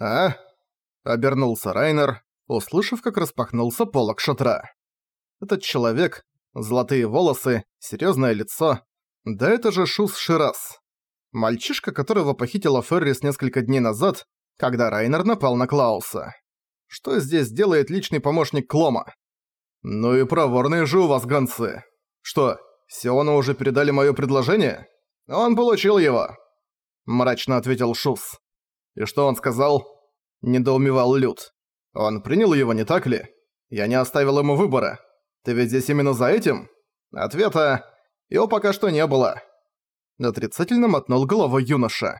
«А?» — обернулся Райнер, услышав, как распахнулся полок шатра. Этот человек, золотые волосы, серьёзное лицо, да это же Шус Ширас. Мальчишка, которого похитила Феррис несколько дней назад, когда Райнер напал на Клауса. Что здесь делает личный помощник Клома? Ну и проворные же у вас гонцы. Что, Сиону уже передали моё предложение? Он получил его. Мрачно ответил Шус. И что он сказал? Недоумевал Люд. Он принял его, не так ли? Я не оставил ему выбора. Ты ведь здесь именно за этим? Ответа... Его пока что не было. Отрицательно мотнул головой юноша.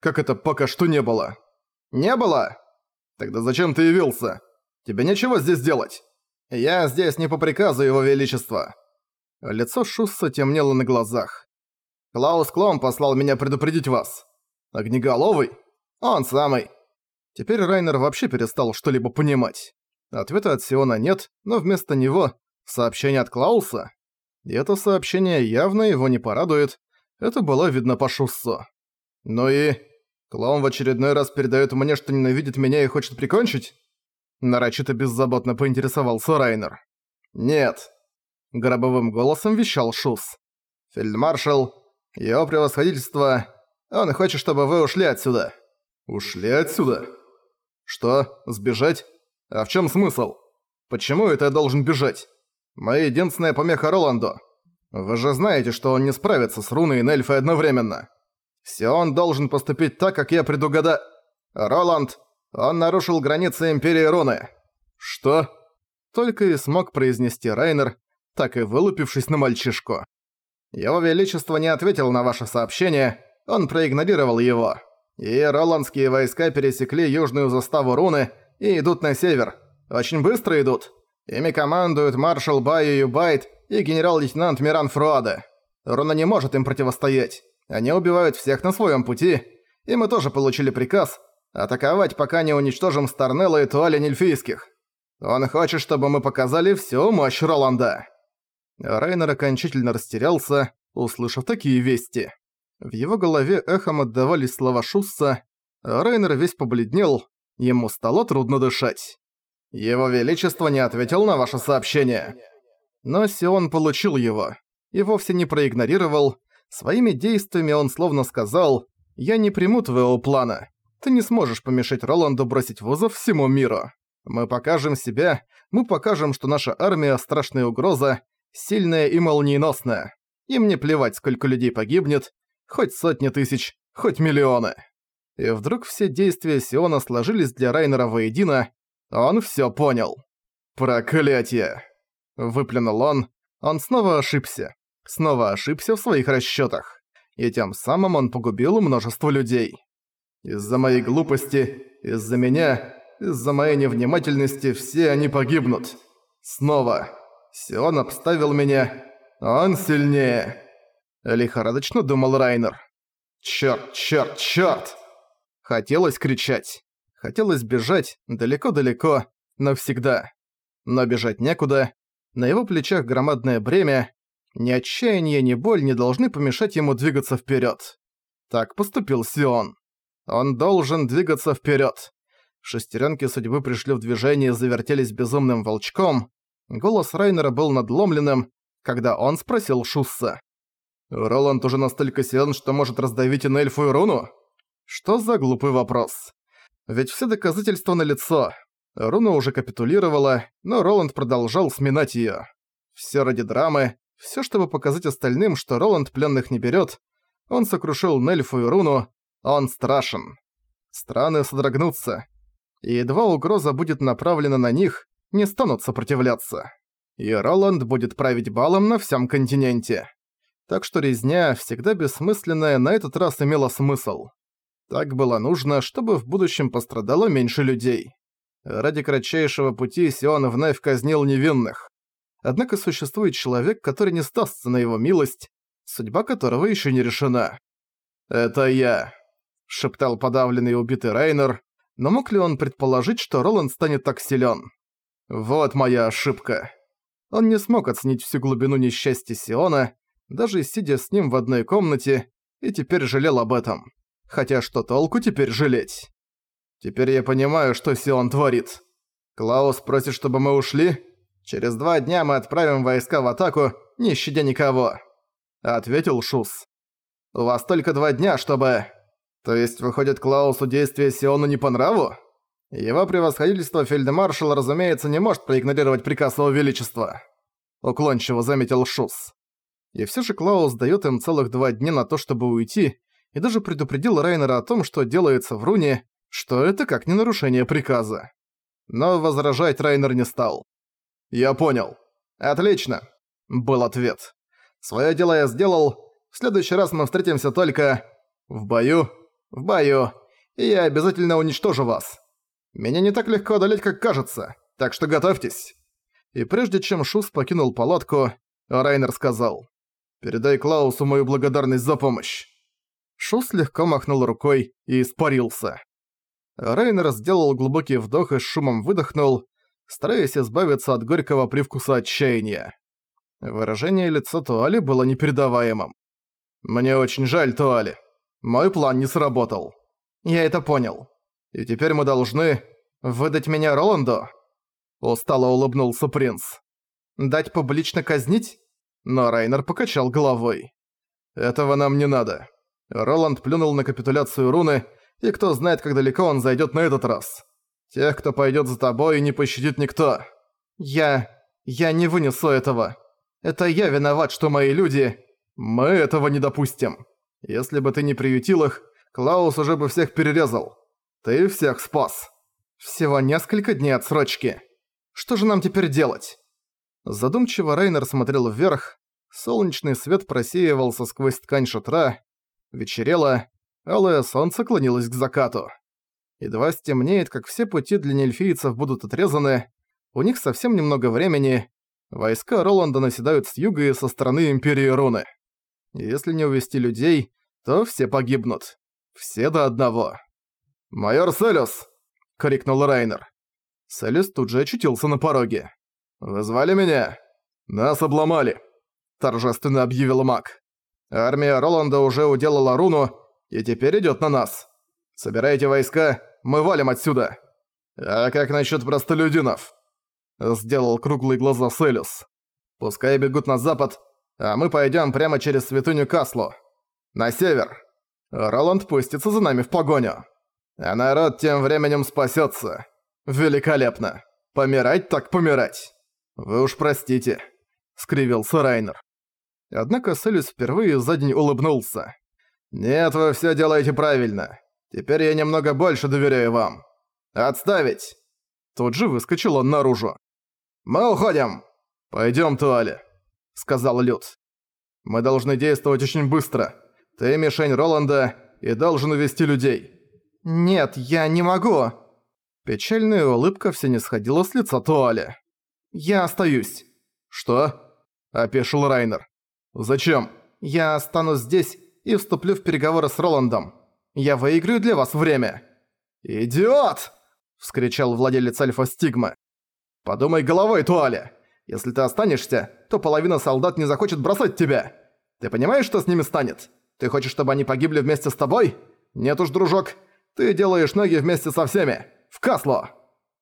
Как это пока что не было? Не было? Тогда зачем ты явился? Тебе нечего здесь делать. Я здесь не по приказу его величества. Лицо Шусса темнело на глазах. Клаус Клом послал меня предупредить вас. Огнеголовый? Он самый. Теперь Райнер вообще перестал что-либо понимать. Ответа от Сиона нет, но вместо него сообщение от Клауса. И это сообщение явно его не порадует. Это было видно по Шуссу. Ну и... Клоун в очередной раз передает мне, что ненавидит меня и хочет прикончить? Нарочито беззаботно поинтересовался Райнер. «Нет», — гробовым голосом вещал Шус. «Фельдмаршал, его превосходительство, он хочет, чтобы вы ушли отсюда». «Ушли отсюда?» «Что, сбежать? А в чем смысл? Почему это я должен бежать? Моя единственная помеха Роланду. Вы же знаете, что он не справится с руной и Нельфой одновременно. Сион должен поступить так, как я предугада... Роланд, он нарушил границы Империи Руны. Что? Только и смог произнести Райнер, так и вылупившись на мальчишку. Его Величество не ответил на ваше сообщение, он проигнорировал его и роландские войска пересекли южную заставу Руны и идут на север. Очень быстро идут. Ими командуют маршал Байю Юбайт и генерал-лейтенант Миран Фруаде. Руна не может им противостоять. Они убивают всех на своем пути, и мы тоже получили приказ атаковать, пока не уничтожим Старнелла и Туаля Нильфийских. Он хочет, чтобы мы показали всю мощь Роланда». Райнер окончательно растерялся, услышав такие вести. В его голове эхом отдавались слова Шусса, а Рейнер весь побледнел, ему стало трудно дышать. «Его Величество не ответил на ваше сообщение». Но Сион получил его, и вовсе не проигнорировал. Своими действиями он словно сказал «Я не приму твоего плана. Ты не сможешь помешать Роланду бросить вызов всему миру. Мы покажем себя, мы покажем, что наша армия – страшная угроза, сильная и молниеносная. Им не плевать, сколько людей погибнет, хоть сотни тысяч, хоть миллионы. И вдруг все действия Сиона сложились для Райнера воедино, он всё понял. «Проклятие!» – выплюнул он. Он снова ошибся. Снова ошибся в своих расчётах. И тем самым он погубил множество людей. Из-за моей глупости, из-за меня, из-за моей невнимательности все они погибнут. Снова. Сион обставил меня. Он сильнее. Лихорадочно думал Райнер. «Чёрт, чёрт, чёрт!» Хотелось кричать. Хотелось бежать далеко-далеко, навсегда. Но бежать некуда. На его плечах громадное бремя. Ни отчаяние, ни боль не должны помешать ему двигаться вперед. Так поступил Сион. Он должен двигаться вперед. Шестеренки судьбы пришли в движение и завертелись безумным волчком. Голос Райнера был надломленным, когда он спросил Шусса. Роланд уже настолько силен, что может раздавить и Нельфу и Руну? Что за глупый вопрос? Ведь все доказательства налицо. Руна уже капитулировала, но Роланд продолжал сминать её. Всё ради драмы, всё чтобы показать остальным, что Роланд пленных не берёт. Он сокрушил Нельфу и Руну, он страшен. Страны содрогнутся. И едва угроза будет направлена на них, не станут сопротивляться. И Роланд будет править балом на всем континенте так что резня, всегда бессмысленная, на этот раз имела смысл. Так было нужно, чтобы в будущем пострадало меньше людей. Ради кратчайшего пути Сион вновь казнил невинных. Однако существует человек, который не стастся на его милость, судьба которого еще не решена. «Это я», — шептал подавленный и убитый Рейнер, но мог ли он предположить, что Роланд станет так силен? Вот моя ошибка. Он не смог оценить всю глубину несчастья Сиона, даже сидя с ним в одной комнате, и теперь жалел об этом. Хотя что толку теперь жалеть? Теперь я понимаю, что Сион творит. Клаус просит, чтобы мы ушли? Через два дня мы отправим войска в атаку, не щадя никого. Ответил Шус. У вас только два дня, чтобы... То есть, выходит, Клаусу действия Сиону не по нраву? Его превосходительство фельдмаршал, разумеется, не может проигнорировать приказ его величества. Уклончиво заметил Шус. И все же Клаус дает им целых два дня на то, чтобы уйти, и даже предупредил Райнера о том, что делается в руне, что это как не нарушение приказа. Но возражать Райнер не стал. «Я понял. Отлично», — был ответ. «Своё дело я сделал. В следующий раз мы встретимся только... в бою. В бою. И я обязательно уничтожу вас. Меня не так легко одолеть, как кажется, так что готовьтесь». И прежде чем Шус покинул палатку, Райнер сказал. «Передай Клаусу мою благодарность за помощь». Шус легко махнул рукой и испарился. Райнер сделал глубокий вдох и с шумом выдохнул, стараясь избавиться от горького привкуса отчаяния. Выражение лица Туали было непередаваемым. «Мне очень жаль, Туали. Мой план не сработал. Я это понял. И теперь мы должны выдать меня Роланду?» Устало улыбнулся принц. «Дать публично казнить?» Но Райнер покачал головой. «Этого нам не надо». Роланд плюнул на капитуляцию руны, и кто знает, как далеко он зайдет на этот раз. Тех, кто пойдет за тобой, не пощадит никто. Я... я не вынесу этого. Это я виноват, что мои люди... Мы этого не допустим. Если бы ты не приютил их, Клаус уже бы всех перерезал. Ты всех спас. Всего несколько дней отсрочки. Что же нам теперь делать? Задумчиво Рейнер смотрел вверх. Солнечный свет просеивался сквозь ткань шатра. Вечерело, алое солнце клонилось к закату. Едва стемнеет, как все пути для нельфийцев будут отрезаны. У них совсем немного времени. Войска Роланда наседают с юга и со стороны Империи Руны. Если не увести людей, то все погибнут. Все до одного. «Майор Селюс!» — крикнул Райнер. Селюс тут же очутился на пороге. «Вы звали меня?» «Нас обломали», — торжественно объявил маг. «Армия Роланда уже уделала руну и теперь идёт на нас. Собирайте войска, мы валим отсюда!» «А как насчет простолюдинов?» Сделал круглые глаза Селюс. «Пускай бегут на запад, а мы пойдем прямо через святыню Каслу. На север. Роланд пустится за нами в погоню. А народ тем временем спасется. Великолепно. Помирать так помирать. Вы уж простите», — скривился Райнер. Однако Селюс впервые за день улыбнулся. «Нет, вы все делаете правильно. Теперь я немного больше доверяю вам. Отставить!» Тут же выскочил он наружу. «Мы уходим!» «Пойдём, Туале», — сказал Люд. «Мы должны действовать очень быстро. Ты мишень Роланда и должен увести людей». «Нет, я не могу!» Печальная улыбка все не сходила с лица Туале. «Я остаюсь». «Что?» – опешил Райнер. «Зачем?» «Я останусь здесь и вступлю в переговоры с Роландом. Я выиграю для вас время». «Идиот!» – вскричал владелец Альфа-Стигмы. «Подумай головой, Туале. Если ты останешься, то половина солдат не захочет бросать тебя. Ты понимаешь, что с ними станет? Ты хочешь, чтобы они погибли вместе с тобой? Нет уж, дружок. Ты делаешь ноги вместе со всеми. В Касло!»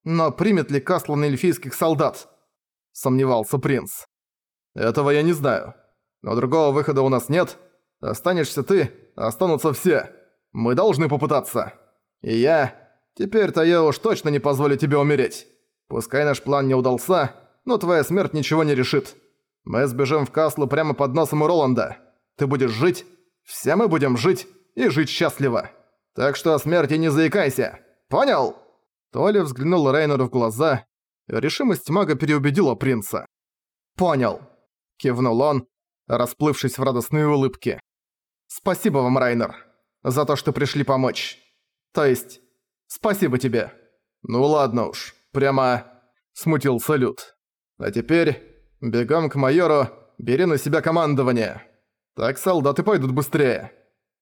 «Но примет ли Касло на эльфийских солдат?» – сомневался принц. «Этого я не знаю. Но другого выхода у нас нет. Останешься ты, останутся все. Мы должны попытаться. И я... Теперь-то я уж точно не позволю тебе умереть. Пускай наш план не удался, но твоя смерть ничего не решит. Мы сбежим в Каслу прямо под носом у Роланда. Ты будешь жить, все мы будем жить и жить счастливо. Так что о смерти не заикайся. Понял?» Толя взглянул Рейнеру в глаза. Решимость мага переубедила принца. «Понял», — кивнул он, расплывшись в радостной улыбке. «Спасибо вам, Райнер за то, что пришли помочь. То есть, спасибо тебе». «Ну ладно уж, прямо...» – смутил салют. «А теперь бегом к майору, бери на себя командование. Так солдаты пойдут быстрее.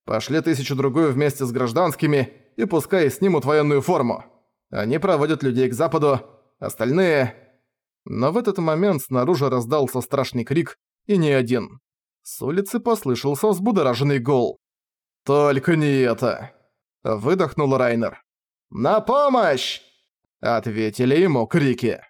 Пошли тысячу-другую вместе с гражданскими и пускай снимут военную форму. Они проводят людей к западу, остальные...» Но в этот момент снаружи раздался страшный крик, и не один. С улицы послышался взбудораженный гол. «Только не это!» – выдохнул Райнер. «На помощь!» — ответили ему крики.